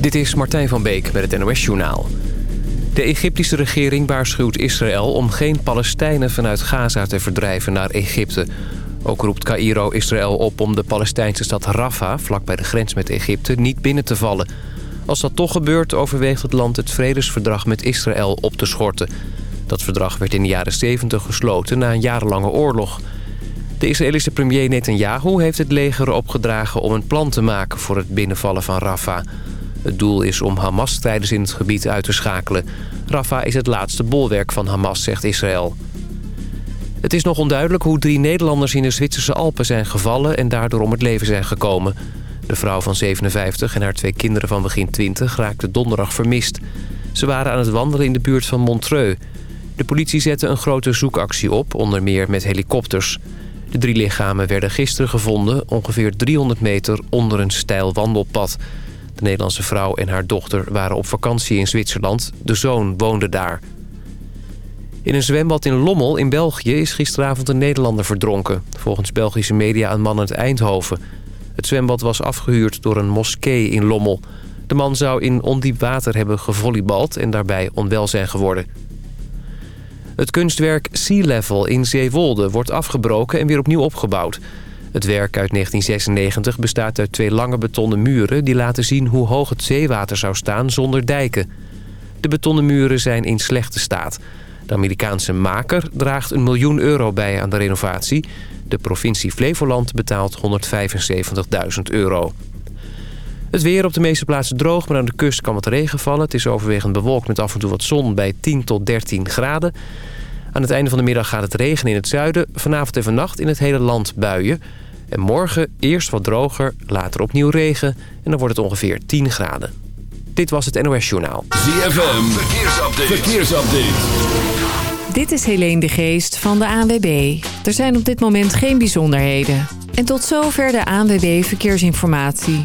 Dit is Martijn van Beek met het NOS-journaal. De Egyptische regering waarschuwt Israël om geen Palestijnen vanuit Gaza te verdrijven naar Egypte. Ook roept Cairo Israël op om de Palestijnse stad Rafah, vlak bij de grens met Egypte, niet binnen te vallen. Als dat toch gebeurt, overweegt het land het vredesverdrag met Israël op te schorten. Dat verdrag werd in de jaren 70 gesloten na een jarenlange oorlog. De Israëlische premier Netanyahu heeft het leger opgedragen om een plan te maken voor het binnenvallen van Rafah. Het doel is om Hamas-strijders in het gebied uit te schakelen. Rafah is het laatste bolwerk van Hamas, zegt Israël. Het is nog onduidelijk hoe drie Nederlanders in de Zwitserse Alpen zijn gevallen... en daardoor om het leven zijn gekomen. De vrouw van 57 en haar twee kinderen van begin 20 raakten donderdag vermist. Ze waren aan het wandelen in de buurt van Montreux. De politie zette een grote zoekactie op, onder meer met helikopters. De drie lichamen werden gisteren gevonden... ongeveer 300 meter onder een steil wandelpad... De Nederlandse vrouw en haar dochter waren op vakantie in Zwitserland. De zoon woonde daar. In een zwembad in Lommel in België is gisteravond een Nederlander verdronken. Volgens Belgische media een man uit Eindhoven. Het zwembad was afgehuurd door een moskee in Lommel. De man zou in ondiep water hebben gevolleybald en daarbij onwel zijn geworden. Het kunstwerk Sea Level in Zeewolde wordt afgebroken en weer opnieuw opgebouwd. Het werk uit 1996 bestaat uit twee lange betonnen muren... die laten zien hoe hoog het zeewater zou staan zonder dijken. De betonnen muren zijn in slechte staat. De Amerikaanse maker draagt een miljoen euro bij aan de renovatie. De provincie Flevoland betaalt 175.000 euro. Het weer op de meeste plaatsen droog, maar aan de kust kan wat regen vallen. Het is overwegend bewolkt met af en toe wat zon bij 10 tot 13 graden. Aan het einde van de middag gaat het regenen in het zuiden. Vanavond en vannacht in het hele land buien. En morgen eerst wat droger, later opnieuw regen. En dan wordt het ongeveer 10 graden. Dit was het NOS Journaal. ZFM, verkeersupdate. verkeersupdate. Dit is Helene de Geest van de ANWB. Er zijn op dit moment geen bijzonderheden. En tot zover de ANWB Verkeersinformatie.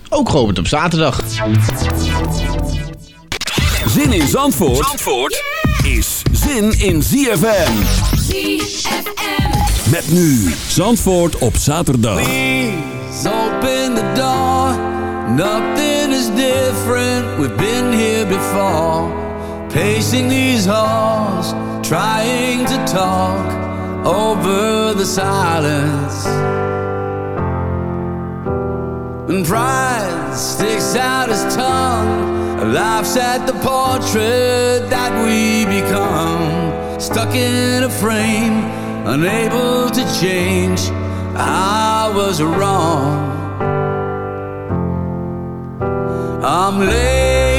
ook geopend op zaterdag. Zin in Zandvoort, Zandvoort is zin in ZFM. ZFM. Met nu Zandvoort op zaterdag. Please open the door. Nothing is different. We've been here before. Pacing these halls. Trying to talk over the silence. And pride sticks out his tongue. Laughs at the portrait that we become. Stuck in a frame, unable to change. I was wrong. I'm late,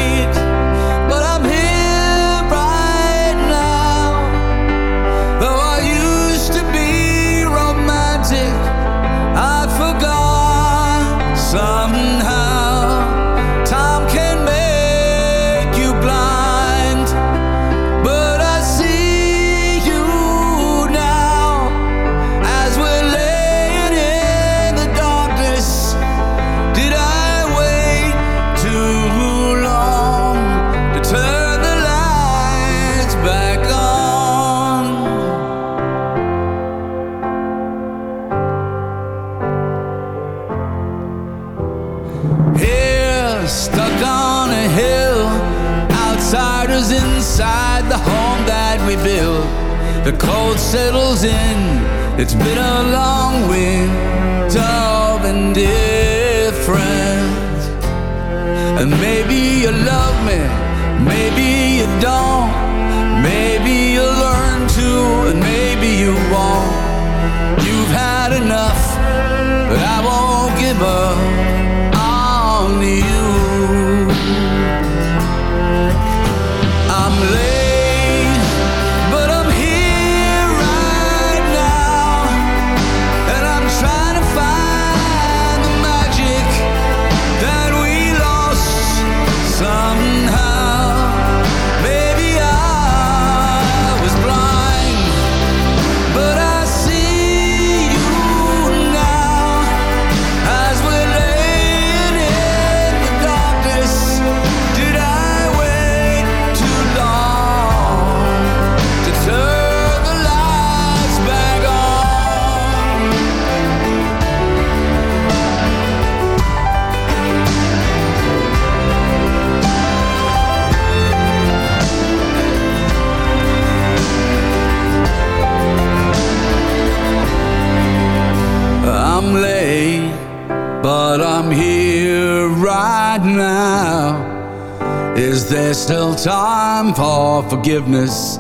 right now? Is there still time for forgiveness?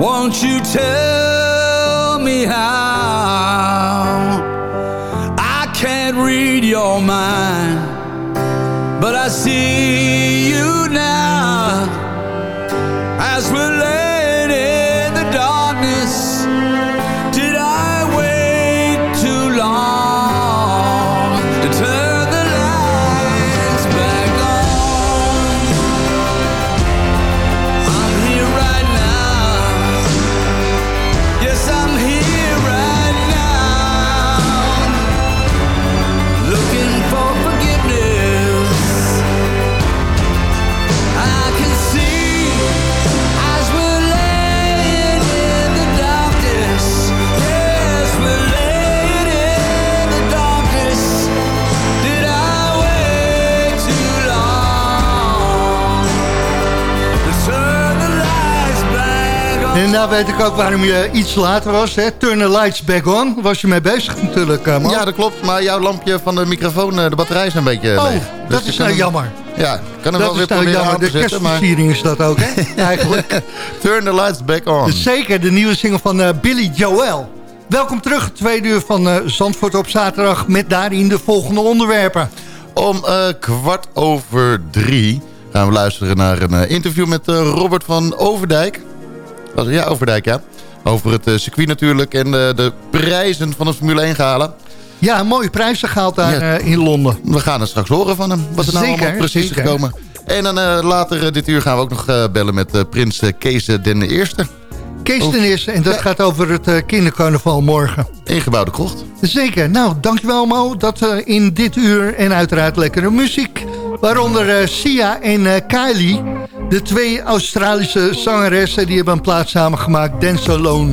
Won't you tell me how? I can't read your mind, but I see you En nou weet ik ook waarom je iets later was. Hè? Turn the lights back on. Was je mee bezig natuurlijk, uh, man. Ja, dat klopt. Maar jouw lampje van de microfoon, eh, de batterij is een beetje oh, leeg. dat Dus is nou hem- jammer. Ja, ik kan hem Dat wel weer nou proberen jammer. aan De maar... kerstversiering is dat ook, hè? Eigenlijk. Turn the lights back on. Dus zeker de nieuwe single van eh, Billy Joel. Welkom terug, tweede uur van eh, Zandvoort op zaterdag... met daarin de volgende onderwerpen. Om eh, kwart over drie gaan we luisteren naar een eh, interview met eh, Robert van Overdijk. Was- Ja, Overdijk, ja. Over het eh, circuit natuurlijk en eh, de prijzen van het Formule 1 gehalen. Ja, mooie prijzen gehaald daar Ja. eh, in Londen. We gaan het straks horen van hem, wat er nou Zeker, allemaal precies zeker. gekomen. En dan later dit uur gaan we ook nog bellen met prins Kees den Eerste. Kees ten eerste, en dat Ja. gaat over het kindercarnaval morgen. Ingebouwde krocht. Zeker. Nou, dankjewel Mo. Dat in dit uur en uiteraard lekkere muziek. Waaronder eh, Sia en eh, Kylie. De twee Australische zangeressen die hebben een plaat samengemaakt. Dance Alone.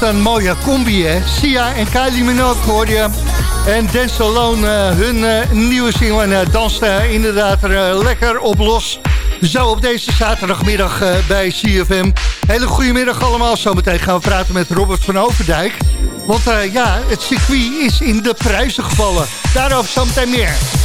Wat een mooie combi, hè? Sia en Kylie Minogue. En Dance Alone, eh, hun eh, nieuwe single. Eh, danst inderdaad er lekker op los. Zo op deze zaterdagmiddag bij CFM. Hele goede middag allemaal. Zometeen gaan we praten met Robert van Overdijk. Want ja, het circuit is in de prijzen gevallen. Daarover zometeen meer.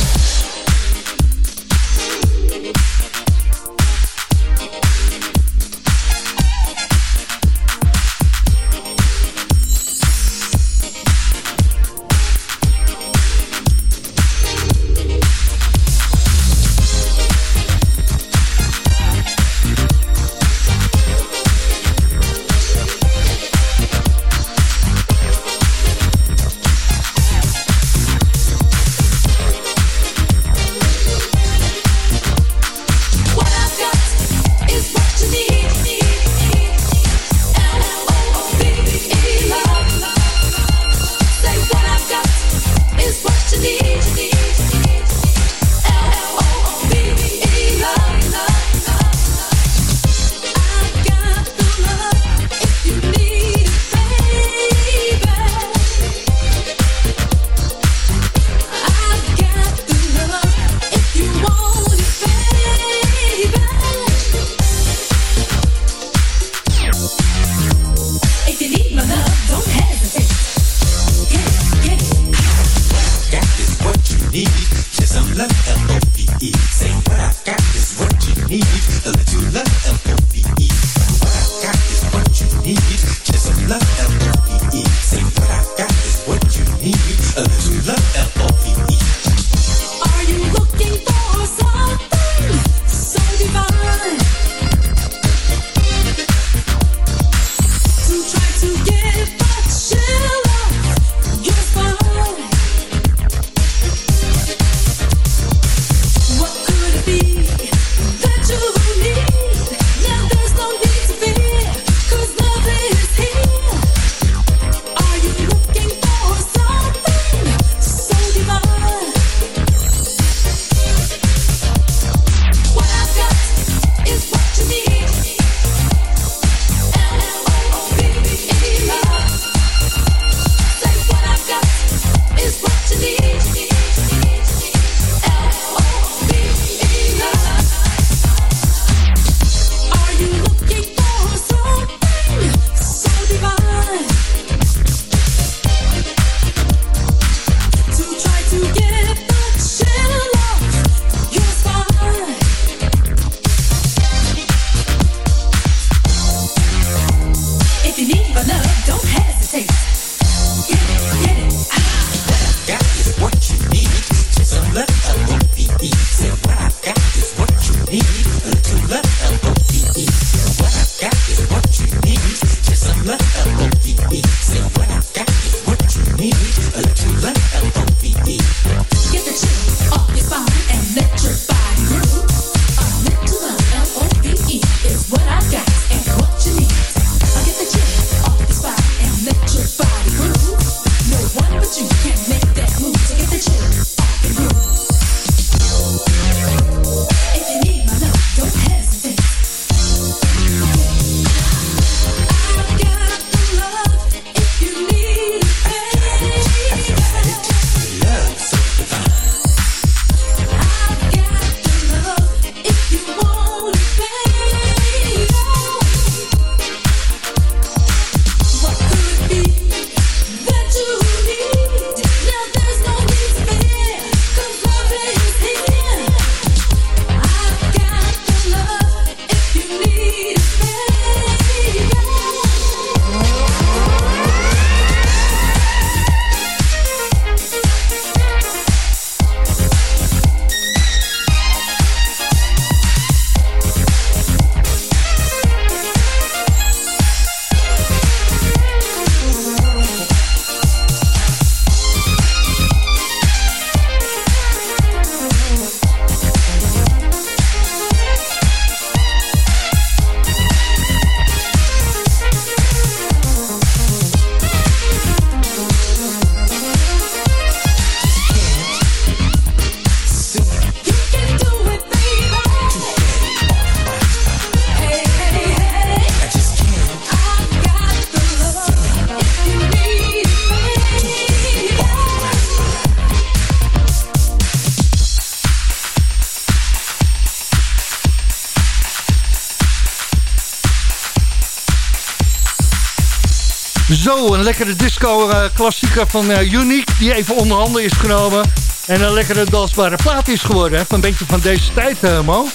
Een lekkere disco-klassieker van eh, Unique, die even onder handen is genomen. En een lekkere dansbare plaat is geworden. Hè? Een beetje van deze tijd, eh, Mo.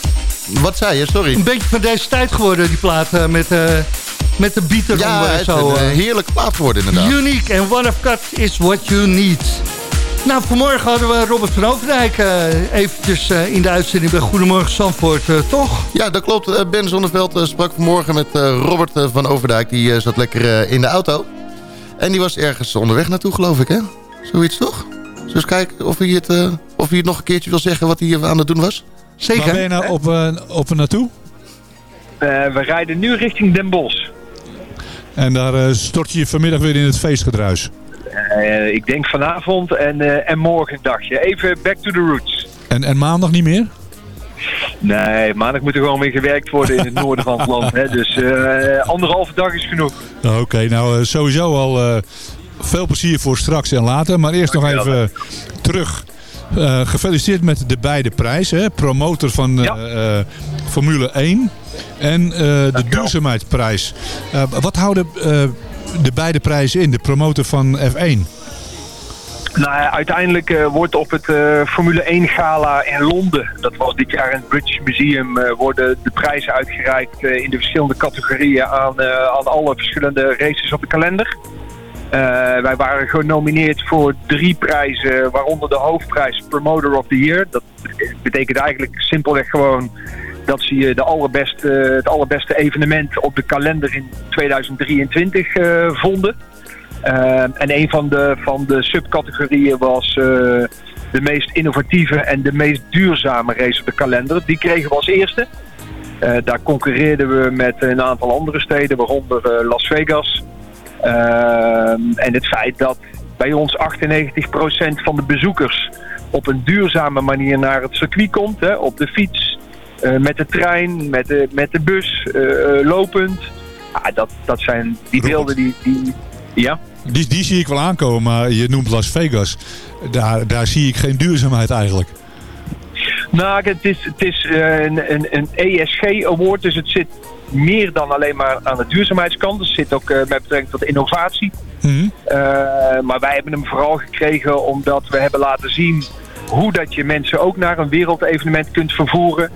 Wat zei je? Sorry. Een beetje van deze tijd geworden, die plaat eh, met, eh, met de beat Ja, het is zo. een eh. eh, heerlijke plaat geworden inderdaad. Unique en One of Cut is what you need. Nou, vanmorgen hadden we Robert van Overdijk eh, eventjes eh, in de uitzending bij Goedemorgen Zandvoort, eh, toch? Ja, dat klopt. Eh, Ben Zonneveld eh, sprak vanmorgen met eh, Robert eh, van Overdijk. Die eh, zat lekker eh, in de auto. En die was ergens onderweg naartoe, geloof ik, hè? Zoiets toch? Zullen we eens kijken of hij, het, eh, of hij het nog een keertje wil zeggen wat hij eh, aan het doen was? Zeker. Waar ben je nou op, eh, op naartoe? Eh, we rijden nu richting Den Bosch. En daar eh, stort je je vanmiddag weer in het feestgedruis. Eh, ik denk vanavond en, eh, en morgen een dagje. Even back to the roots. En, en maandag niet meer? Nee, maandag moet er gewoon weer gewerkt worden in het noorden van het land. Hè? Dus eh, anderhalve dag is genoeg. Oké, nou eh, sowieso al eh, veel plezier voor straks en later. Maar eerst nog even terug. Gefeliciteerd met de beide prijzen. hè. Promotor van Formule 1 en de duurzaamheidsprijs. Wat houden de beide prijzen in? De promotor van F1? Nou uiteindelijk eh, wordt op het eh, Formule 1 gala in Londen, dat was dit jaar in het British Museum, eh, worden de prijzen uitgereikt in de verschillende categorieën aan, aan alle verschillende races op de kalender. Wij waren genomineerd voor drie prijzen, waaronder de hoofdprijs Promoter of the Year. Dat betekent eigenlijk simpelweg gewoon dat ze de allerbeste, het allerbeste evenement op de kalender in 2023 eh, vonden. Uh, en een van de, van de subcategorieën was uh, de meest innovatieve en de meest duurzame race op de kalender. Die kregen we als eerste. Uh, daar concurreerden we met een aantal andere steden, waaronder Las Vegas. En het feit dat bij ons 98% van de bezoekers op een duurzame manier naar het circuit komt. Hè, op de fiets, met de trein, met de, met de bus, lopend. Ah, dat, dat zijn die beelden die... die ja? Die, die zie ik wel aankomen, maar je noemt Las Vegas. Daar, daar zie ik geen duurzaamheid eigenlijk. Nou, het is, het is uh, een, een, een ESG-award, dus het zit meer dan alleen maar aan de duurzaamheidskant. Het zit ook uh, met betrekking tot innovatie. Mm -hmm. uh, maar wij hebben hem vooral gekregen omdat we hebben laten zien hoe dat je mensen ook naar een wereldevenement kunt vervoeren.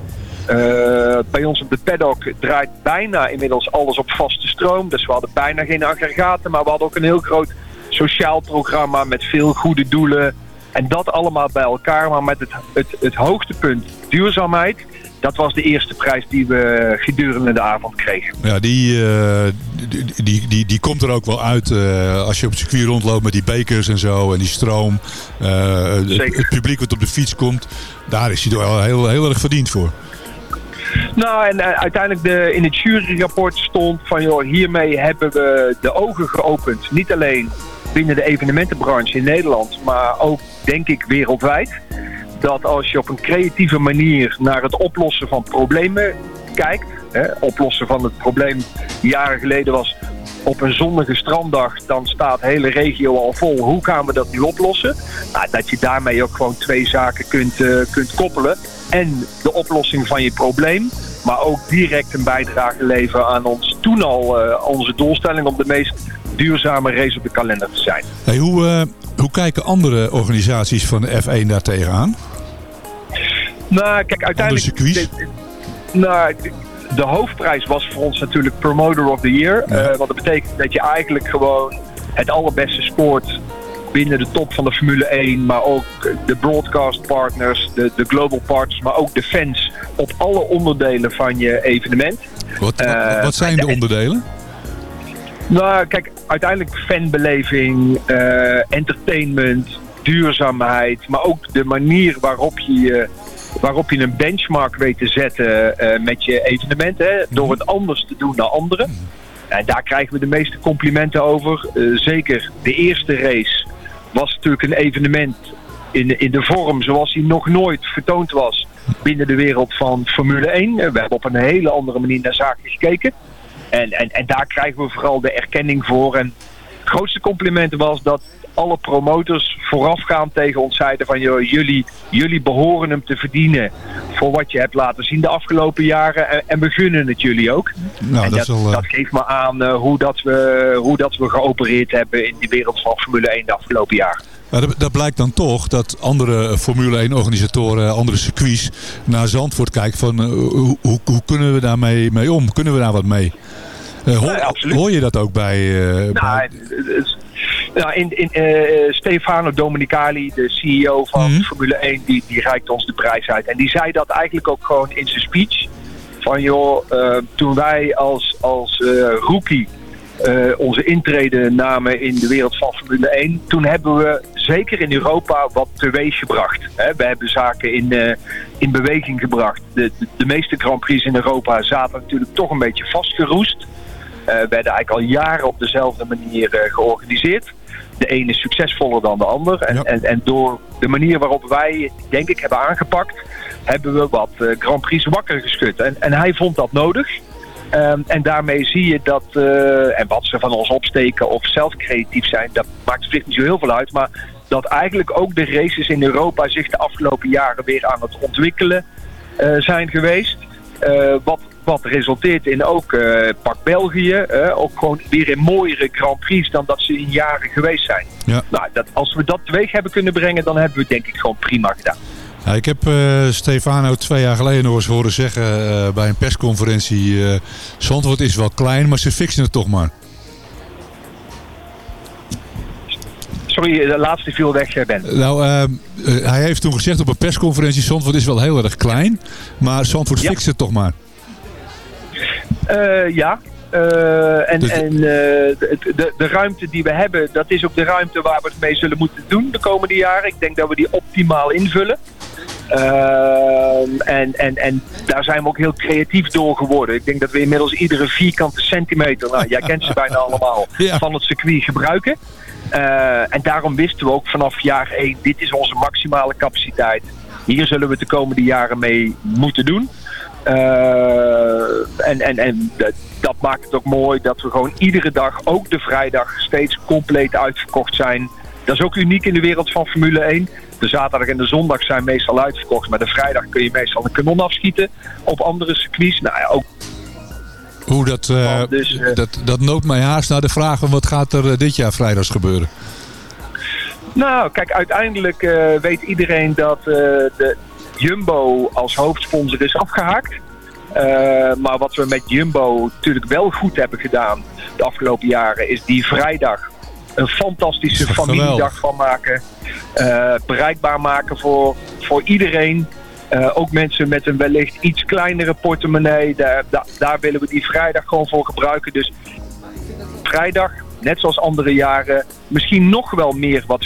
Uh, bij ons op de paddock draait bijna inmiddels alles op vaste stroom. Dus we hadden bijna geen aggregaten, maar we hadden ook een heel groot sociaal programma met veel goede doelen. En dat allemaal bij elkaar, maar met het, het, het hoogtepunt duurzaamheid. Dat was de eerste prijs die we gedurende de avond kregen. Ja, die, uh, die, die, die, die, komt er ook wel uit uh, als je op het circuit rondloopt met die bekers en zo en die stroom. Uh, het, het publiek wat op de fiets komt, daar is hij wel heel, heel erg verdiend voor. Nou, en uh, uiteindelijk de, in het juryrapport stond van, joh, hiermee hebben we de ogen geopend. Niet alleen binnen de evenementenbranche in Nederland, maar ook, denk ik, wereldwijd. Dat als je op een creatieve manier naar het oplossen van problemen kijkt. Hè, oplossen van het probleem jaren geleden was op een zonnige stranddag, dan staat de hele regio al vol. Hoe gaan we dat nu oplossen? Nou, dat je daarmee ook gewoon twee zaken kunt, uh, kunt koppelen. En de oplossing van je probleem, maar ook direct een bijdrage leveren aan ons toen al uh, onze doelstelling om de meest duurzame race op de kalender te zijn. Hey, hoe, uh, hoe kijken andere organisaties van de F1 daar tegenaan? Nou, kijk, uiteindelijk... Nou, de hoofdprijs was voor ons natuurlijk Promoter of the Year. Ja. Uh, wat dat betekent dat je eigenlijk gewoon het allerbeste scoort binnen de top van de Formule 1. Maar ook de broadcast partners, de, de global partners, maar ook de fans op alle onderdelen van je evenement. Wat, wat zijn de onderdelen? Nou, kijk, uiteindelijk fanbeleving, uh, entertainment, duurzaamheid, maar ook de manier waarop je waarop je een benchmark weet te zetten uh, met je evenement. Hè, door het anders te doen dan anderen. En daar krijgen we de meeste complimenten over. Uh, zeker de eerste race was natuurlijk een evenement in, in de vorm zoals hij nog nooit vertoond was binnen de wereld van Formule 1. We hebben op een hele andere manier naar zaken gekeken. En, en, en daar krijgen we vooral de erkenning voor. En het grootste compliment was dat alle promotors voorafgaand tegen ons zeiden van joh, jullie, jullie behoren hem te verdienen voor wat je hebt laten zien de afgelopen jaren en, en we gunnen het jullie ook. Nou, en dat, dat, is al, dat geeft me aan uh, hoe, dat we, hoe dat we geopereerd hebben in de wereld van Formule 1 de afgelopen jaren. Maar dat, dat, blijkt dan toch dat andere Formule 1 organisatoren, andere circuits naar Zandvoort kijken van uh, hoe, hoe, kunnen we daarmee mee om? Kunnen we daar wat mee? Uh, hoor, je dat ook bij... nou, bij... Nou, in, in, uh, Stefano Domenicali, de CEO van Mhm. mm. Formule 1, die, die reikt ons de prijs uit. En die zei dat eigenlijk ook gewoon in zijn speech. Van joh, uh, toen wij als, als rookie onze intrede namen in de wereld van Formule 1... toen hebben we zeker in Europa wat teweeg gebracht. Hè? We hebben zaken in, in beweging gebracht. De, de, de meeste Grand Prix in Europa zaten natuurlijk toch een beetje vastgeroest. Uh, werden eigenlijk al jaren op dezelfde manier uh, georganiseerd. De ene is succesvoller dan de ander. En, ja. en, en, door de manier waarop wij, denk ik, hebben aangepakt... hebben we wat uh, Grand Prix wakker geschud. En, en hij vond dat nodig. Um, en daarmee zie je dat... en wat ze van ons opsteken of zelf creatief zijn... dat maakt zich niet zo heel veel uit. Maar dat eigenlijk ook de races in Europa... zich de afgelopen jaren weer aan het ontwikkelen zijn geweest. wat Wat resulteert in ook eh, pak België. ook gewoon weer in mooiere Grand Prix dan dat ze in jaren geweest zijn. Ja. Nou, dat, als we dat teweeg hebben kunnen brengen, dan hebben we het denk ik gewoon prima gedaan. Ja, ik heb eh, Stefano twee jaar geleden nog eens horen zeggen eh, bij een persconferentie... Zandvoort is wel klein, maar ze fixen het toch maar. Sorry, de laatste viel weg, Ben. Nou, hij heeft toen gezegd op een persconferentie... Zandvoort is wel heel erg klein, maar Zandvoort Ja. fixt het toch maar. Eh, ja. Eh, en Dus- en eh, de, de, de ruimte die we hebben, dat is ook de ruimte waar we het mee zullen moeten doen de komende jaren. Ik denk dat we die optimaal invullen. Ehm, en, en, en daar zijn we ook heel creatief door geworden. Ik denk dat we inmiddels iedere vierkante centimeter, nou jij kent ze bijna allemaal, Ja. van het circuit gebruiken. En daarom wisten we ook vanaf jaar 1, dit is onze maximale capaciteit. Hier zullen we het de komende jaren mee moeten doen. Eh, en en, en dat, dat maakt het ook mooi dat we gewoon iedere dag, ook de vrijdag, steeds compleet uitverkocht zijn. Dat is ook uniek in de wereld van Formule 1. De zaterdag en de zondag zijn meestal uitverkocht, maar de vrijdag kun je meestal een kanon afschieten. Op andere circuits, nou ja, ook Hoe dat, eh, Dus, eh, dat, dat noopt mij haast naar de vraag... wat gaat er dit jaar vrijdags gebeuren? Nou, kijk, uiteindelijk weet iedereen dat de Jumbo als hoofdsponsor is afgehaakt. Eh, maar wat we met Jumbo natuurlijk wel goed hebben gedaan de afgelopen jaren, is die vrijdag een fantastische familiedag van maken. Eh, bereikbaar maken voor, voor iedereen. Eh, ook mensen met een wellicht iets kleinere portemonnee. Daar, daar, daar willen we die vrijdag gewoon voor gebruiken. Dus vrijdag, net zoals andere jaren, misschien nog wel meer wat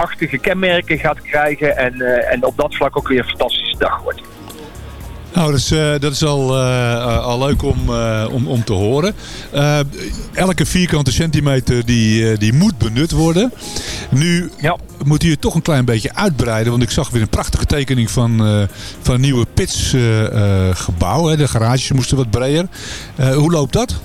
festivalachtige kenmerken gaat krijgen. En, eh, en op dat vlak ook weer een fantastische dag wordt. Nou, dat is, eh, dat is al, eh, al leuk om, om, om te horen. Elke vierkante centimeter die, die moet benut worden. Nu Ja. moet u het toch een klein beetje uitbreiden. Want ik zag weer een prachtige tekening van, van een nieuwe pitsgebouw. de garages moesten wat breder. Hoe loopt dat?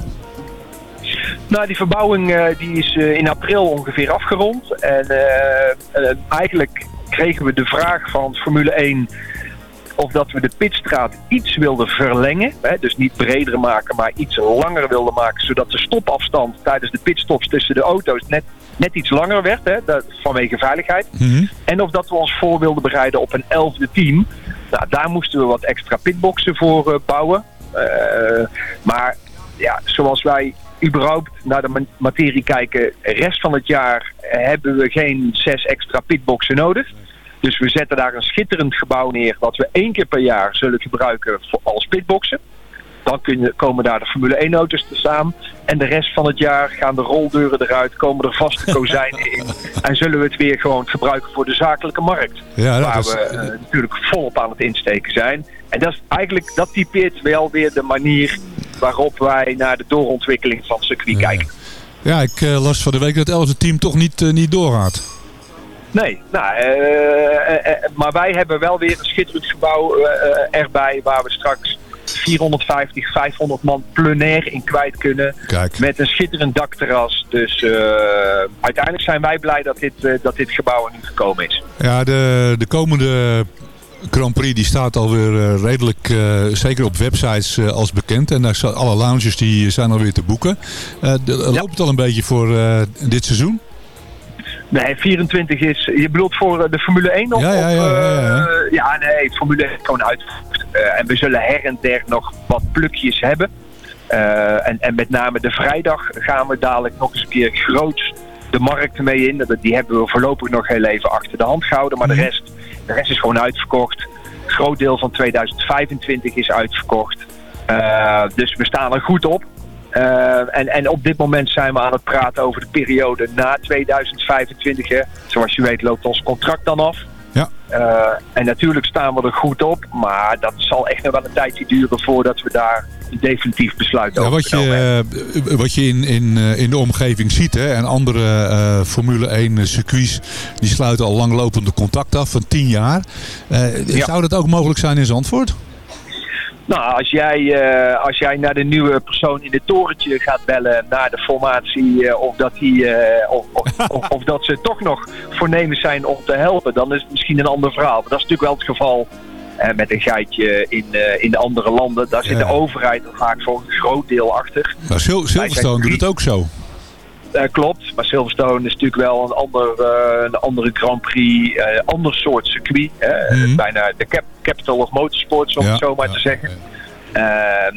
Nou, die verbouwing eh, die is eh, in april ongeveer afgerond. En eh, eigenlijk kregen we de vraag van Formule 1 of dat we de pitstraat iets wilden verlengen. Hè, dus niet breder maken, maar iets langer wilden maken. Zodat de stopafstand tijdens de pitstops tussen de auto's net, net iets langer werd. Hè, dat, vanwege veiligheid. Mhm. En of dat we ons voor wilden bereiden op een elfde team. Nou, daar moesten we wat extra pitboxen voor bouwen. Maar ja, zoals wij überhaupt naar de ma- materie kijken, de rest van het jaar hebben we geen zes extra pitboxen nodig. Dus we zetten daar een schitterend gebouw neer, wat we één keer per jaar zullen gebruiken voor als pitboxen. Dan kunnen, komen daar de Formule 1 auto's te staan. En de rest van het jaar gaan de roldeuren eruit, komen er vaste kozijnen in. En zullen we het weer gewoon gebruiken voor de zakelijke markt. Ja, waar is- we eh, natuurlijk volop aan het insteken zijn. En dat is eigenlijk, dat typeert wel weer de manier waarop wij naar de doorontwikkeling van het circuit kijken. Ja, ik eh, las van de week dat het elfde team toch niet, eh, niet doorgaat. Nee, nou, eh, maar wij hebben wel weer een schitterend gebouw erbij waar we straks 450, 500 man plenair in kwijt kunnen. Kijk. Met een schitterend dakterras. Dus uiteindelijk zijn wij blij dat dit, dat dit gebouw er nu gekomen is. Ja, de, de komende Grand Prix die staat alweer eh, redelijk, eh, zeker op websites, eh, als bekend. En daar zijn alle lounges die zijn alweer te boeken. Loopt het al een beetje voor dit seizoen? Nee, 24 is... Je bedoelt voor de Formule 1 of? Ja, ja, ja, ja, ja. ja, nee, Formule 1 is gewoon uitgevoerd. Eh, en we zullen her en der nog wat plukjes hebben. En, en met name de vrijdag gaan we dadelijk nog eens een keer groot de markt mee in. Dat- Die hebben we voorlopig nog heel even achter de hand gehouden. Maar de rest, de rest is gewoon uitverkocht. Een groot deel van 2025 is uitverkocht. Eh, dus we staan er goed op. Eh, en, en op dit moment zijn we aan het praten over de periode na 2025. Hè. Zoals je weet loopt ons contract dan af. Ja. Eh, en natuurlijk staan we er goed op. Maar dat zal echt nog wel een tijdje duren voordat we daar een definitief besluit Ja, over wat genomen hebben. je, eh, wat je in, in, eh, in de omgeving ziet, hè, en andere Formule 1 circuits, die sluiten al langlopende contact af van 10 jaar. Ja. Zou dat ook mogelijk zijn in Zandvoort? Nou, als jij, eh, als jij naar de nieuwe persoon in het torentje gaat bellen naar de formatie, eh, of, dat die, eh, of, of, of, dat ze toch nog voornemens zijn om te helpen, dan is het misschien een ander verhaal. Maar dat is natuurlijk wel het geval met een geitje in, in de andere landen. Daar zit de overheid er vaak voor een groot deel achter. Nou, Sil- Silverstone doet het ook zo. Eh, klopt, maar Silverstone is natuurlijk wel een, ander, een andere Grand Prix, eh ander soort circuit. Hè? Mhm. Bijna de cap capital of motorsports, om Ja, het zo maar ja, te zeggen. Eh,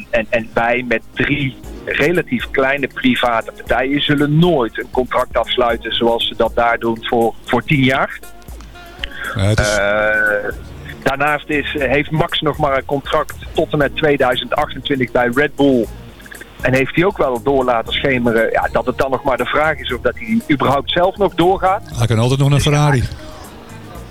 en, en wij met drie relatief kleine private partijen zullen nooit een contract afsluiten zoals ze dat daar doen voor, voor tien jaar. Ja, het is- Eh, daarnaast is, heeft Max nog maar een contract tot en met 2028 bij Red Bull. En heeft hij ook wel door laten schemeren ja, dat het dan nog maar de vraag is of dat hij überhaupt zelf nog doorgaat. hij kan altijd nog naar Ferrari.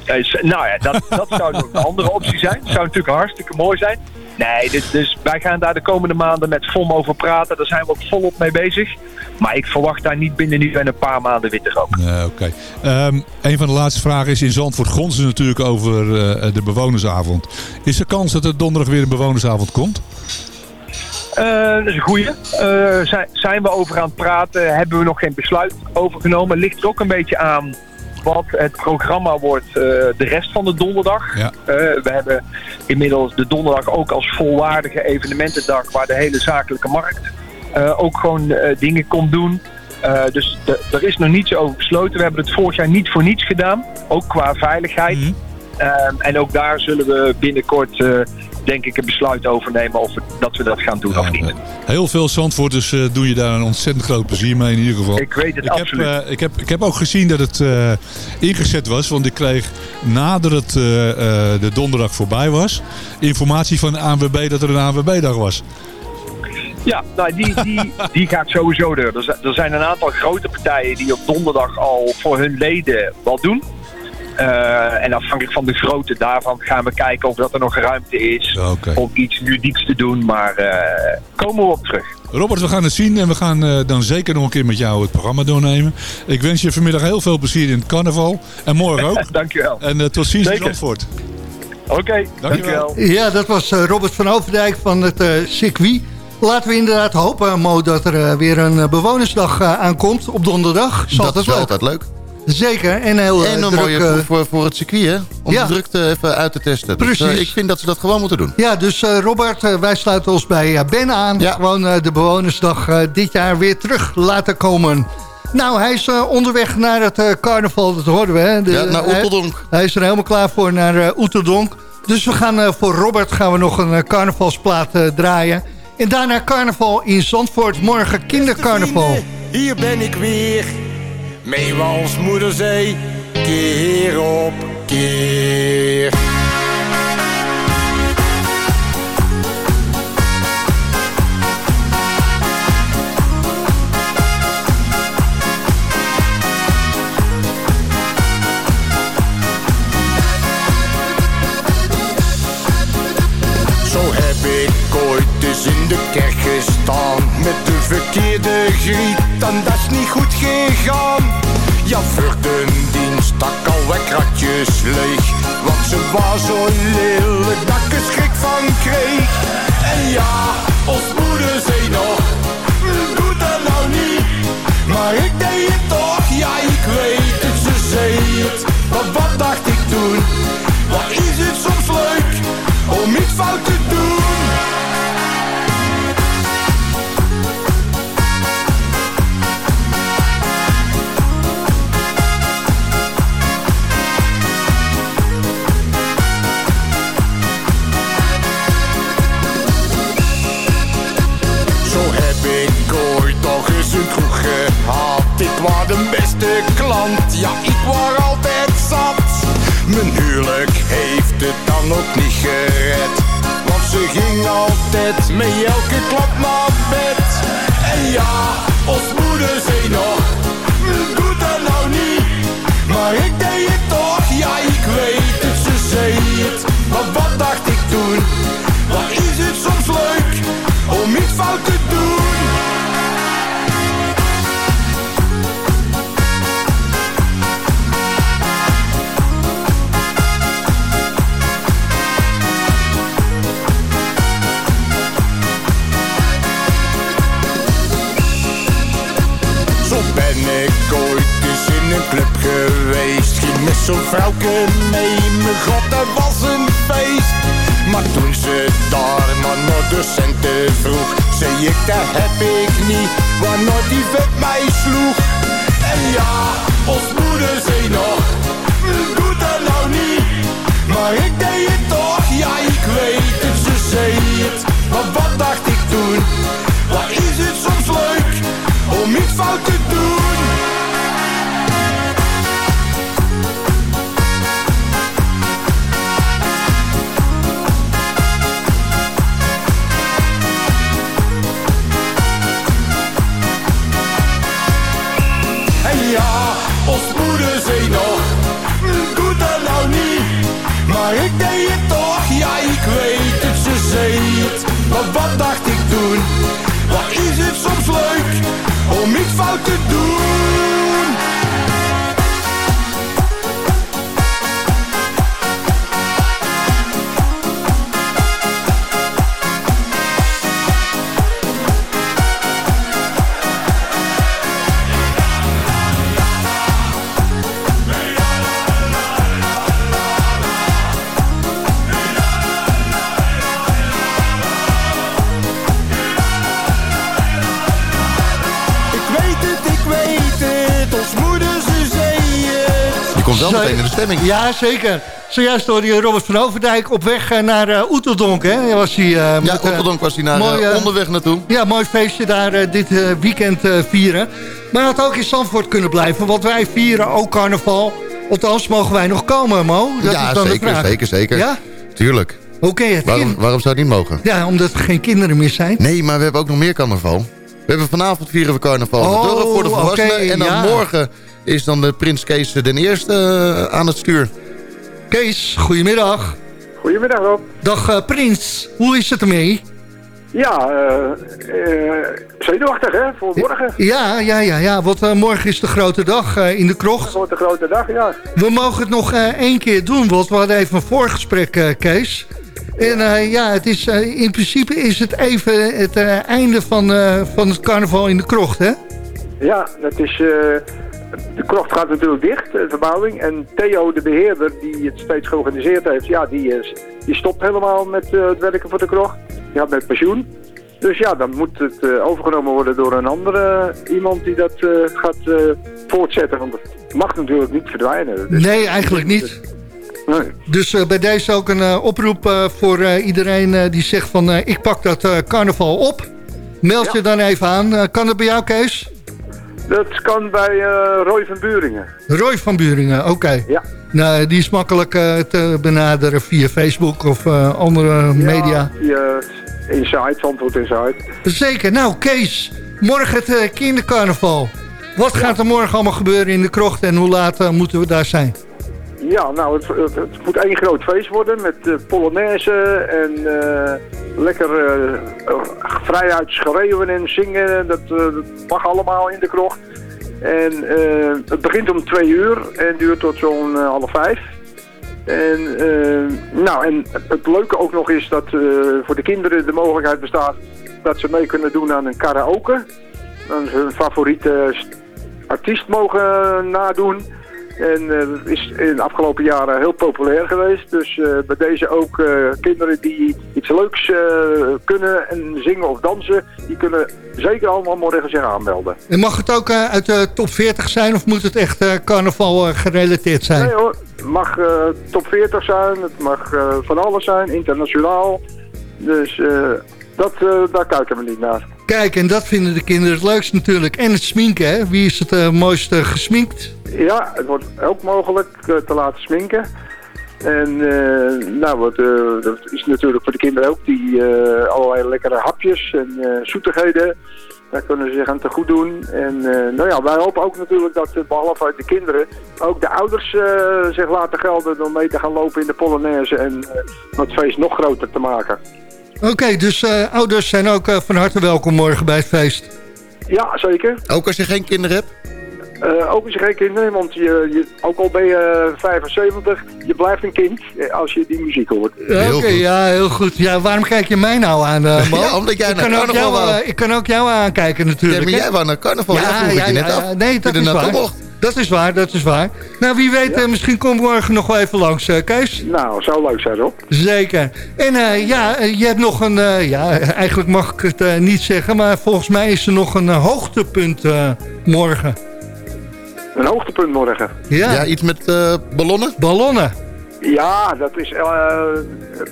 Eh, nou ja, dat, dat zou nog een andere optie zijn. zou natuurlijk hartstikke mooi zijn. Nee, dus, dus wij gaan daar de komende maanden met FOM over praten. Daar zijn we ook volop mee bezig. Maar ik verwacht daar niet binnen nu en een paar maanden witte rook. Nee, Oké. Ehm, een van de laatste vragen is in Zandvoort gonzen ze natuurlijk over eh, de bewonersavond. Is er kans dat er donderdag weer een bewonersavond komt? Eh, dat is een goeie. Zijn, zijn we over aan het praten? Hebben we nog geen besluit over genomen? Ligt er ook een beetje aan wat het programma wordt eh, de rest van de donderdag. Ja. Eh, we hebben inmiddels de donderdag ook als volwaardige evenementendag waar de hele zakelijke markt eh, ook gewoon dingen komt doen. Dus er is nog niets over besloten. We hebben het vorig jaar niet voor niets gedaan. Ook qua veiligheid. Mhm. Ehm, en ook daar zullen we binnenkort denk ik een besluit over nemen of dat we dat gaan doen of niet. Heel veel Zandvoorters eh doen je daar een ontzettend groot plezier mee in ieder geval. Ik weet het ik heb, absoluut. eh, ik, heb, ik heb ook gezien dat het eh, ingezet was. Want ik kreeg nadat het de donderdag voorbij was... informatie van de ANWB dat er een ANWB-dag was. Ja, nou, die, die, die gaat sowieso door. Er, zijn- er zijn een aantal grote partijen die op donderdag al voor hun leden wat doen. Eh, en afhankelijk van de grootte daarvan gaan we kijken of dat er nog ruimte is om iets ludieks te doen. Maar eh, komen we op terug. Robert, we gaan het zien en we gaan eh, dan zeker nog een keer met jou het programma doornemen. Ik wens je vanmiddag heel veel plezier in het carnaval. En morgen ook. Dankjewel. En tot ziens in. Zandvoort. Oké, dankjewel. Ja, dat was Robert van Overdijk van het eh, circuit. Laten we inderdaad hopen, Mo, dat er weer een bewonersdag aankomt op donderdag. Is Dat is wel leuk. altijd leuk. Zeker, en heel eh, En een druk, mooie eh, voor, voor, het circuit, hè? Om Ja. de drukte even uit te testen. Dus, Precies. ik vind dat ze dat gewoon moeten doen. Ja, dus eh, Robert, wij sluiten ons bij Ben aan. Ja. Gewoon eh, de bewonersdag eh, dit jaar weer terug laten komen. Nou, hij is onderweg naar het eh, carnaval, dat hoorden we. Hè? De- Ja, naar hij- Oeteldonk. Hij is er helemaal klaar voor naar uh, Oeteldonk. Dus we gaan eh, voor Robert gaan we nog een carnavalsplaat eh, draaien. En daarna carnaval in Zandvoort. Morgen kindercarnaval. Hier ben ik weer, Meewals moederzee, keer op keer. Ooit eens in de kerk gestaan Met de verkeerde griet, en dat is niet goed gegaan Ja, voor de dienst stak al leeg Want ze was zo lelijk soms leuk, om iets fout te doen? Stemming. Ja, zeker. Zojuist hoorde je Robert van Overdijk op weg eh, naar Oeteldonk. Hè? Was hij, eh, Ja, met, was hij naar mooi, onderweg naartoe. Ja, mooi feestje daar dit weekend vieren. Maar hij had ook in Zandvoort kunnen blijven, want wij vieren ook carnaval. Althans, mogen wij nog komen, Mo? Dat ja, is dan de zeker, vraag. zeker, zeker. Ja? Tuurlijk. Oké, het Waarom, waarom zou het niet mogen? Ja, omdat er geen kinderen meer zijn. Nee, maar we hebben ook nog meer carnaval. We hebben vanavond vieren we carnaval. Oh, dorp voor de volwassenen. en dan ja. morgen is dan de prins Kees den Eerste eh, aan het stuur. Kees, goedemiddag. Goedemiddag Rob. Dag eh, Prins, hoe is het ermee? Ja, eh, zenuwachtig hè, voor morgen. Ja, ja, ja, ja, want morgen is de grote dag in de krocht. Dat wordt een grote dag, ja. We mogen het nog één keer doen, want we hadden even een voorgesprek, Kees. En ja, het is, in principe is het even het einde van, van het carnaval in de krocht, hè? Ja, dat is, eh, de krocht gaat natuurlijk dicht, de verbouwing. En Theo, de beheerder, die het steeds georganiseerd heeft, ja, die, is, die stopt helemaal met eh, het werken voor de krocht. Die gaat met pensioen. Dus ja, dan moet het eh, overgenomen worden door een andere eh, iemand die dat eh, gaat eh, voortzetten. Want het mag natuurlijk niet verdwijnen. Dus- Nee, eigenlijk niet. nee. Dus eh, bij deze ook een eh, oproep eh, voor eh, iedereen eh, die zegt van... eh, ik pak dat eh, carnaval op. Meld Ja. je dan even aan. Eh, kan het bij jou, Kees? Dat kan bij eh, Roy van Buringen. Roy van Buringen, oké. Ja. Nou, die is makkelijk eh, te benaderen via Facebook of eh, andere media. Ja, via Inside, Zandvoort Inside. Zeker. Nou, Kees, morgen het kindercarnaval. Wat gaat er morgen allemaal gebeuren in de krocht en hoe laat moeten we daar zijn? Ja, nou, het, het, moet één groot feest worden met uh, Polonaise en uh, lekker uh, vrijuit schreeuwen en zingen. Dat, dat, mag allemaal in de krocht. En het begint om twee uur en duurt tot zo'n half vijf. En, nou, en het leuke ook nog is dat voor de kinderen de mogelijkheid bestaat dat ze mee kunnen doen aan een karaoke. Dan ze hun favoriete artiest mogen nadoen. En uh, dat is in de afgelopen jaren heel populair geweest. Dus uh, bij deze ook uh, kinderen die iets leuks kunnen en zingen of dansen... die kunnen zeker allemaal morgen zich aanmelden. En mag het ook uit de top 40 zijn of moet het echt carnaval gerelateerd zijn? Nee hoor, het mag top 40 zijn, het mag van alles zijn, internationaal. Dus dat, daar kijken we niet naar. Kijk, en dat vinden de kinderen het leukst natuurlijk. En het sminken, hè? Wie is het uh, mooiste gesminkt? Ja, het wordt ook mogelijk uh, te laten sminken. En uh, nou, wat, dat is natuurlijk voor de kinderen ook die allerlei lekkere hapjes en zoetigheden. Daar kunnen ze zich aan te goed doen. En nou ja, wij hopen ook natuurlijk dat behalve uit de kinderen ook de ouders zich laten gelden om mee te gaan lopen in de Polonaise en het feest nog groter te maken. Oké, okay, dus uh, ouders zijn ook uh, van harte welkom morgen bij het feest. Ja, zeker. Ook als je geen kinderen hebt? Uh, ook als je geen kinderen hebt, want je, je, ook al ben je 75, je blijft een kind als je die muziek hoort. Oké, okay, ja, heel goed. Ja, waarom kijk je mij nou aan, uh, ja, omdat jij ik naar kan carnaval ook jou. Ik kan ook jou aankijken natuurlijk. Ja, maar jij wou naar carnaval, ja, vroeg ja, ik je net af. Nee, dat is waar. Dat is waar, dat is waar. Nou, wie weet, eh, misschien komt morgen nog wel even langs, eh, Kees. Nou, zou leuk zijn, Rob. Zeker. En eh, ja, je hebt nog een... eh, ja, eigenlijk mag ik het eh, niet zeggen... maar volgens mij is er nog een hoogtepunt eh, morgen. Een hoogtepunt morgen. Ja, Ja, iets met eh, ballonnen? ballonnen. Ja, dat is... eh,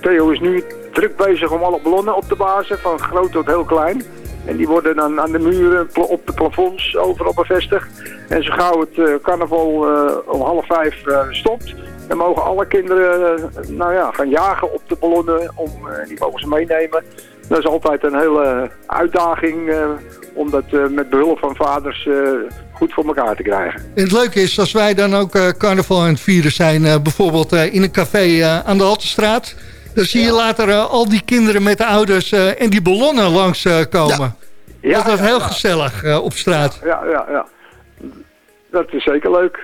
Theo is nu druk bezig om alle ballonnen op te blazen, van groot tot heel klein. En die worden dan aan de muren, op de plafonds, overal bevestigd. En zo gauw het eh, carnaval eh, om half vijf eh, stopt, dan mogen alle kinderen nou ja, gaan jagen op de ballonnen. Om, die mogen ze meenemen. Dat is altijd een hele uitdaging om dat met behulp van vaders goed voor elkaar te krijgen. En het leuke is, als wij dan ook carnaval aan het vieren zijn... bijvoorbeeld in een café aan de Haltestraat... dan zie je later eh, al die kinderen met de ouders eh, en die ballonnen langs eh, komen. Ja, dat was ja, heel ja. gezellig eh, op straat. Ja, ja, ja. Dat is zeker leuk.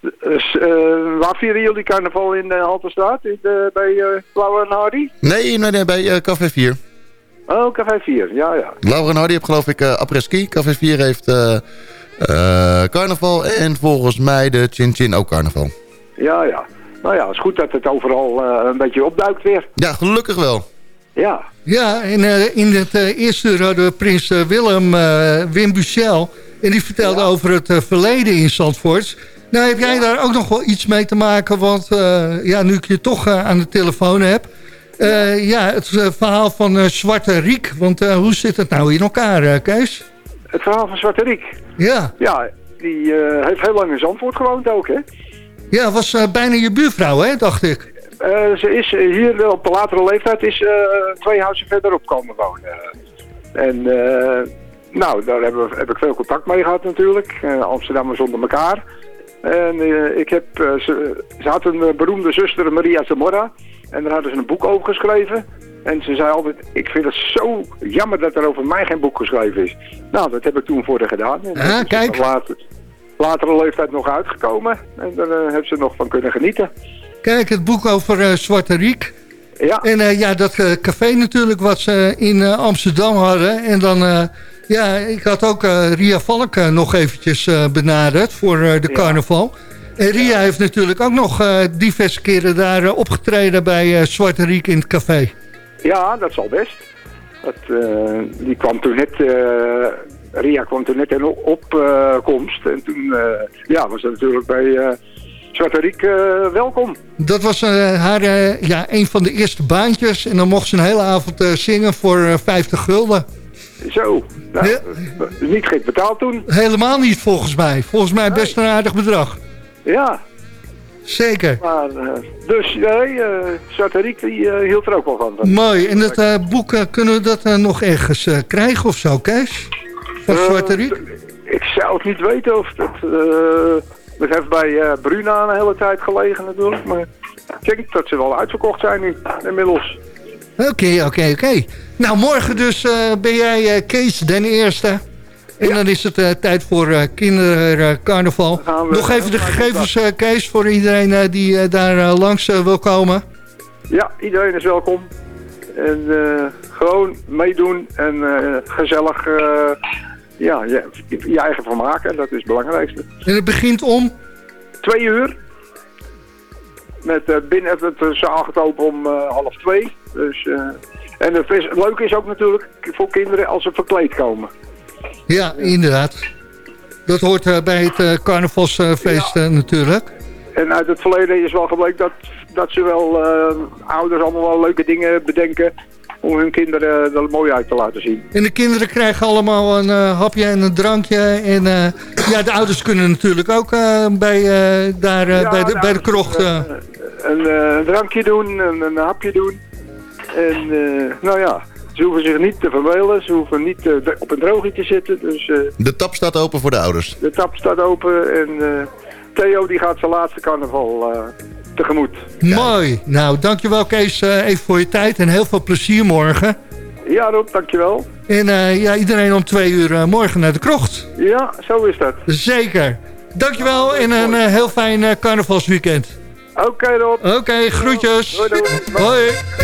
Dus, eh, waar vieren jullie carnaval in de Halterstraat? In de, bij eh Blauwe en Hardy? Nee, nee, nee bij eh, Café 4. Oh, Café 4, ja, ja. Laura en Hardy heeft geloof ik uh, après-ski. Café 4 heeft eh, eh, carnaval. En volgens mij de Chin Chin ook carnaval. Ja, ja. Nou ja, het is goed dat het overal eh, een beetje opduikt weer. Ja, gelukkig wel. Ja. Ja, en eh, in het eh, eerste uur hadden we prins Willem, eh, Wim Buchel. En die vertelde over het verleden in Zandvoort. Nou, heb jij daar ook nog wel iets mee te maken? Want eh, ja, nu ik je toch aan de telefoon heb. eh, ja, het verhaal van eh, Zwarte Riek. Want eh, hoe zit het nou in elkaar, eh, Kees? Het verhaal van Zwarte Riek. Ja, Ja, die eh, heeft heel lang in Zandvoort gewoond ook, hè. Ja was eh, bijna je buurvrouw, hè, dacht ik. Eh, ze is eh, hier op de latere leeftijd is, twee huizen verderop komen wonen. En nou, daar hebben heb ik veel contact mee gehad natuurlijk. Amsterdammers onder elkaar. En ik heb, ze, ze had een beroemde zuster, Maria Zamora. En daar hadden ze een boek over geschreven. En ze zei altijd, ik vind het zo jammer dat er over mij geen boek geschreven is. Nou, dat heb ik toen voor haar gedaan. En Ah, kijk. Later, latere leeftijd nog uitgekomen. En daar eh, heeft ze nog van kunnen genieten. Kijk, het boek over eh, Zwarte Riek. Ja. En eh, ja, dat café natuurlijk wat ze in Amsterdam hadden. En dan, ja, ik had ook Ria Valk nog eventjes benaderd voor de carnaval. En Ria heeft natuurlijk ook nog diverse keren daar opgetreden bij Zwarte Riek in het café. Ja, dat zal best. Dat, die kwam toen net, Ria kwam toen net in opkomst. en toen eh, ja, was ze natuurlijk bij eh Zwarte Riek eh, welkom. Dat was eh, haar, eh, ja, een van de eerste baantjes. En dan mocht ze een hele avond eh, zingen voor eh, 50 gulden. Zo, nou, Ja. eh, niet gek betaald toen. Helemaal niet volgens mij. Volgens mij best een aardig bedrag. Ja, Zeker. maar eh, dus nee, eh Zwarte Riek die, eh, hield er ook wel van. Mooi. En dat eh, boek, eh, kunnen we dat eh, nog ergens eh, krijgen of zo, Kees? Van Eh, Zwarte Riek? Ik zou het niet weten of dat... eh dat heeft bij eh, Bruna een hele tijd gelegen natuurlijk. Maar ik denk dat ze wel uitverkocht zijn nu, inmiddels. Oké, oké, oké. Nou, morgen dus eh, ben jij eh, Kees den Eerste. En dan is het eh, tijd voor eh kindercarnaval. Nog even de gegevens, eh, Kees, voor iedereen eh, die eh, daar eh, langs eh, wil komen. Ja, iedereen is welkom. En eh, gewoon meedoen en eh, gezellig eh, ja, je, je eigen van maken. Dat is het belangrijkste. En het begint om... Twee uur. Met eh, binnen het zaal gaat open om eh, half twee. Dus, eh, en het, is, het leuke is ook natuurlijk voor kinderen als ze verkleed komen. Ja, inderdaad. Dat hoort bij het carnavalsfeest natuurlijk. En uit het verleden is wel gebleken dat, dat ze wel ouders allemaal wel leuke dingen bedenken om hun kinderen er mooi uit te laten zien. En de kinderen krijgen allemaal een eh, hapje en een drankje. En eh, ja, de ouders kunnen natuurlijk ook eh, bij, eh, daar, Ja, bij, de, nou, bij de krocht... eh, Een, eh, een drankje doen, een, een hapje doen. En eh, nou ja, ze hoeven zich niet te vervelen, ze hoeven niet op een droogje te zitten. Dus eh, De tap staat open voor de ouders. de tap staat open en eh, Theo die gaat zijn laatste carnaval tegemoet. Mooi. Nou, dankjewel Kees eh, even voor je tijd. En heel veel plezier morgen. Ja Rob, dankjewel. En eh, ja, iedereen om twee uur eh, morgen naar de krocht. Ja, zo is dat. Zeker. Dankjewel en een heel fijn carnavalsweekend. Oké Rob. Oké, groetjes. Doei, doei. Hoi.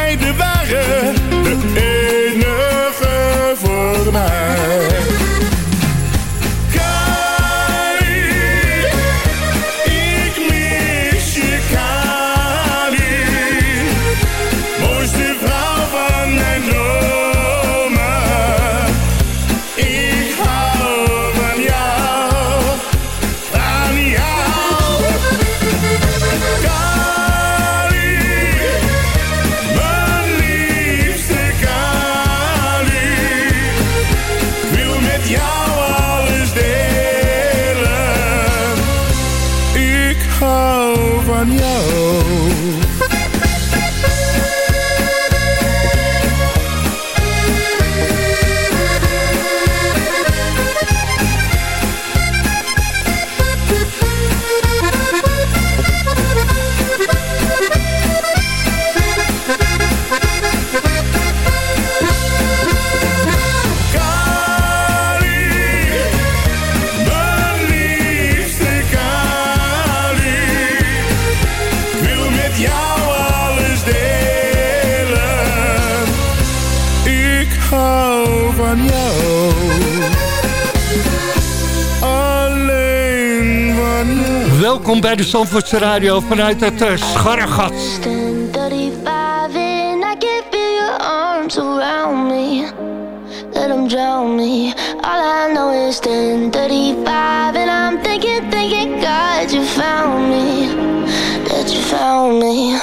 me.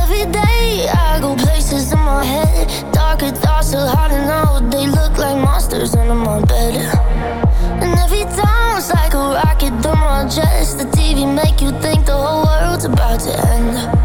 Every day I go places in my head. Darker thoughts are hard to know. They look like monsters under my bed. Chest. The TV make you think the whole world's about to end.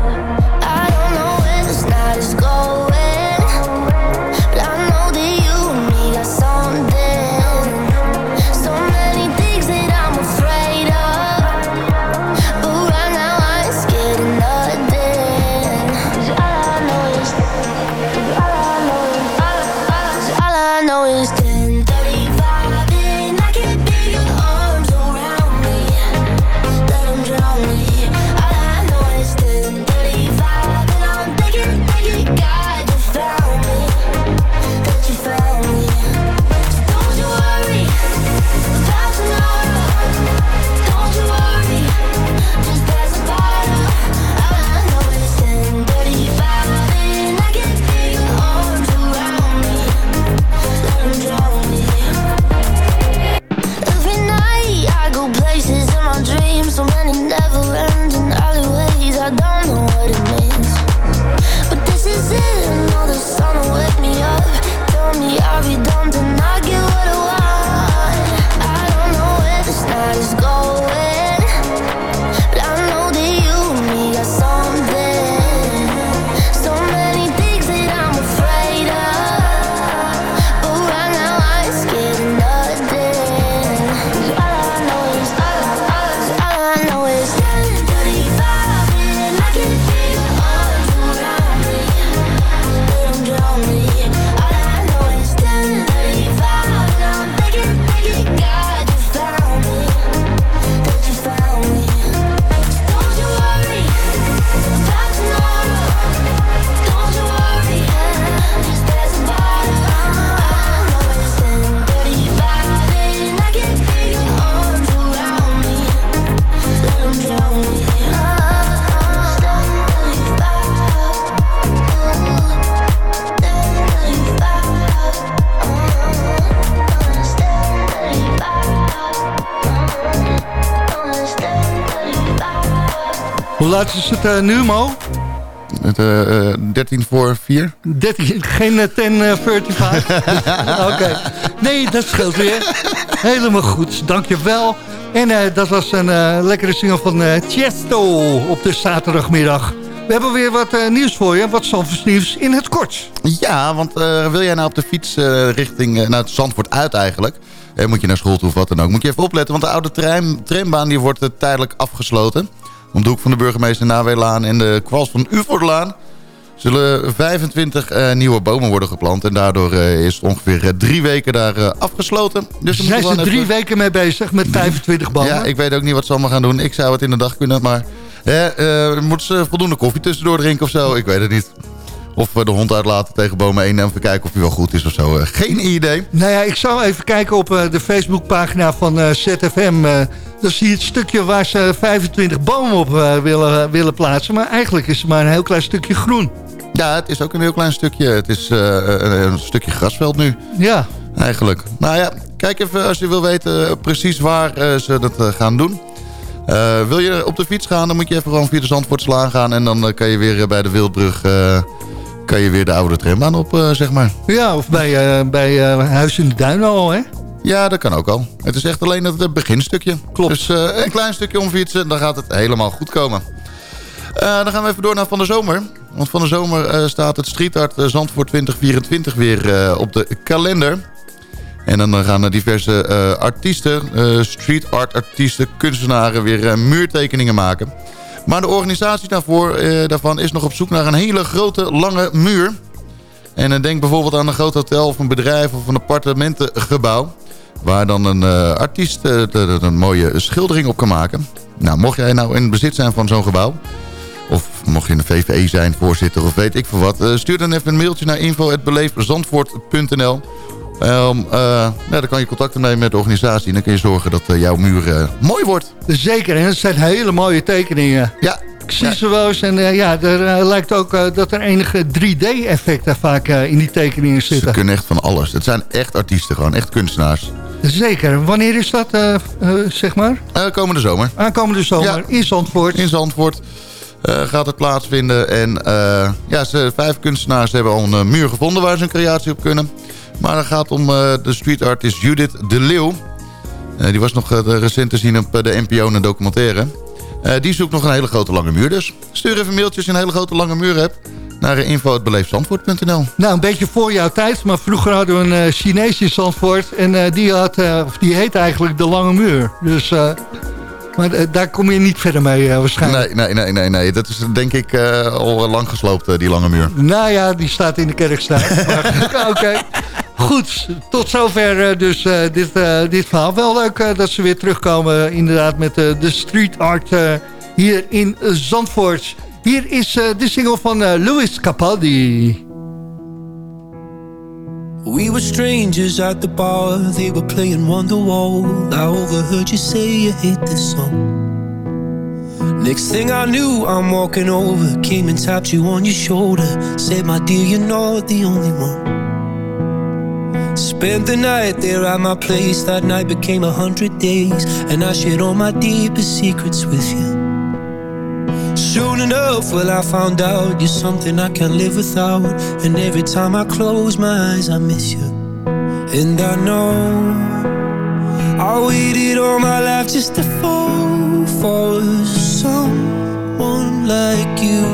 Laat is het uh, nu, Mo? Het, uh, 13 voor 4. 13, geen uh, 10 45. Oké. Nee, dat scheelt weer. Helemaal goed, dankjewel. En uh, dat was een lekkere single van Tiesto op de zaterdagmiddag. We hebben weer wat nieuws voor je, wat Zandvoorts nieuws in het kort. Ja, want wil jij nou op de fiets richting nou, Zandvoort uit eigenlijk... moet je naar school toe of wat dan ook, moet je even opletten... want de oude trein, trambaan die wordt tijdelijk afgesloten. Om de hoek van de burgemeester Nawelaan en de kwals van Uvoorlaan zullen 25 uh, nieuwe bomen worden geplant. En daardoor uh, is het ongeveer uh, drie weken daar afgesloten. Dus Zijn ze drie even... weken mee bezig met 25 bomen? Ja, ik weet ook niet wat ze allemaal gaan doen. Ik zou het in de dag kunnen, maar... moeten ze voldoende koffie tussendoor drinken of zo? Ik weet het niet. Of de hond uitlaten tegen bomen 1 en even kijken of hij wel goed is of zo. geen idee. Nou ja, ik zal even kijken op de Facebookpagina van ZFM. dan zie je het stukje waar ze 25 bomen op willen, willen plaatsen. Maar eigenlijk is het maar een heel klein stukje groen. Ja, het is ook een heel klein stukje. Het is uh, een stukje grasveld nu. Ja. Eigenlijk. Nou ja, kijk even als je wil weten precies waar uh, ze dat uh, gaan doen. wil je op de fiets gaan, dan moet je even gewoon via de Zandvoortslaan gaan. En dan kan je weer bij de Wildbrug kan je weer de oude trambaan op, zeg maar. Ja, of bij, bij Huis in de Duinen al, hè? Ja, dat kan ook al. Het is echt alleen het beginstukje. Klopt. Dus een klein stukje omfietsen, dan gaat het helemaal goed komen. dan gaan we even door naar Van de Zomer. Want van de zomer uh, staat het Street Art eh, Zandvoort 2024 weer uh, op de kalender. En dan gaan diverse artiesten, street art artiesten, kunstenaren weer muurtekeningen maken. Maar de organisatie daarvoor, daarvan is nog op zoek naar een hele grote, lange muur. En denk bijvoorbeeld aan een groot hotel of een bedrijf of een appartementengebouw. Waar dan een artiest een mooie schildering op kan maken. Nou, mocht jij nou in bezit zijn van zo'n gebouw... Of mocht je een VVE zijn, voorzitter of weet ik veel wat. Stuur dan even een mailtje naar info.beleefzandvoort.nl um, uh, nou, dan kan je contact nemen met de organisatie. En dan kun je zorgen dat uh, jouw muur mooi wordt. Zeker, en het zijn hele mooie tekeningen. Ja. Ik zie ze wel eens en ja, er lijkt ook dat er enige 3D-effecten vaak in die tekeningen zitten. Ze kunnen echt van alles. Het zijn echt artiesten gewoon, echt kunstenaars. Zeker. Wanneer is dat, zeg maar? komende zomer. Aankomende zomer, ja. in Zandvoort. In Zandvoort. Uh, gaat het plaatsvinden. En uh, ja, ze, vijf kunstenaars hebben al een muur gevonden waar ze een creatie op kunnen. Maar het gaat om de street artist Judith de Leeuw. die was nog recent te zien op de NPO een documentaire. die zoekt nog een hele grote lange muur dus. Stuur even een mailtje als je een hele grote lange muur hebt naar info.beleefzandvoort.nl. Nou, een beetje voor jouw tijd, maar vroeger hadden we een Chinees in Zandvoort... en die, had, of die heet eigenlijk de Lange Muur. Dus maar daar kom je niet verder mee waarschijnlijk. Nee, nee, nee, nee, nee. Dat is denk ik al lang gesloopt, die lange muur. Nou ja, die staat in de kerkstraat. Oké. Okay. Goed, tot zover dus dit, dit verhaal. Wel leuk dat ze weer terugkomen inderdaad met de street art hier in Zandvoort. Hier is de single van Louis Capaldi. We were strangers at the bar, they were playing Wonderwall. I overheard you say you hate this song. Next thing I knew, I'm walking over, came and tapped you on your shoulder. Said, My dear, you're not the only one. Spent the night there at my place, that night became a hundred days, and I shared all my deepest secrets with you. Soon enough, well, I found out you're something I can't live without. And every time I close my eyes, I miss you. And I know I waited all my life just to fall for someone like you.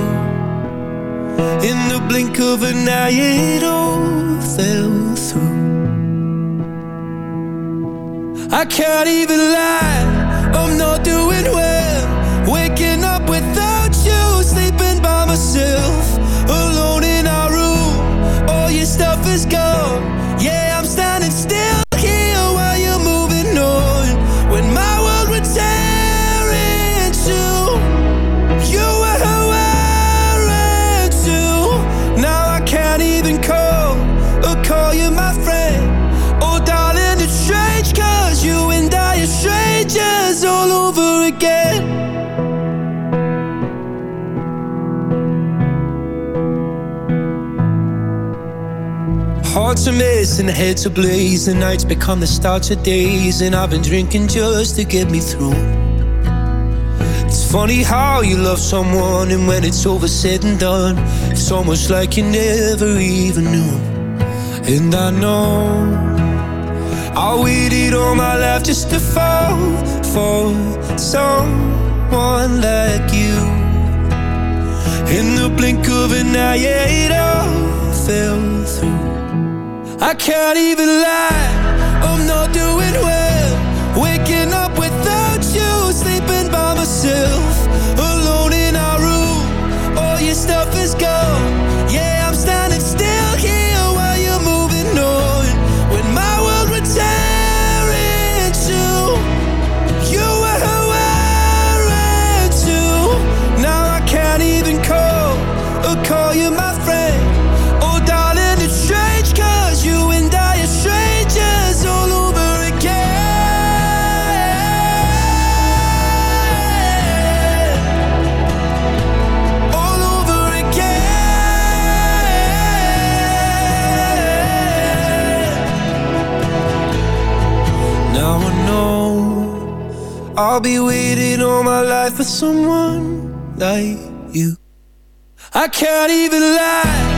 In the blink of an eye, it all fell through. I can't even lie, I'm not doing well. Waking up without you, sleeping by myself alone in our room. All your stuff is gone. Hearts are missing, heads ablaze, the nights become the start of days, and I've been drinking just to get me through. It's funny how you love someone and when it's over said and done, it's almost like you never even knew. And I know I waited all my life just to fall for someone like you. In the blink of an eye, yeah, it all fell through. I can't even lie, I'm not doing well. Waking up without you, sleeping by myself, I'll be waiting all my life for someone like you. I can't even lie,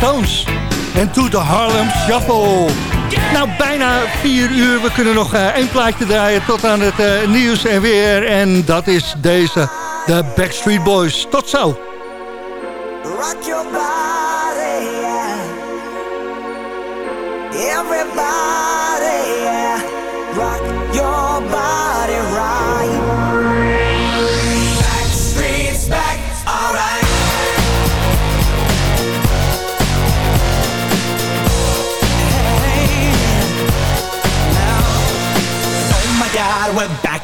En To The Harlem Shuffle. Nou, bijna vier uur. We kunnen nog eh, één plaatje draaien tot aan het eh, nieuws en weer. En dat is deze, de Backstreet Boys. Tot zo. Rock your body, yeah. Everybody, yeah. Rock your body right.